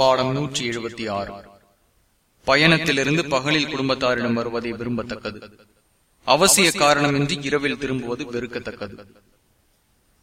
பாடம் நூற்றி எழுபத்தி ஆறு. பயணத்திலிருந்து பகலில் குடும்பத்தாரிடம் வருவதை விரும்பத்தக்கது. அவசிய காரணமின்றி இரவில் திரும்புவது வெறுக்கத்தக்கது.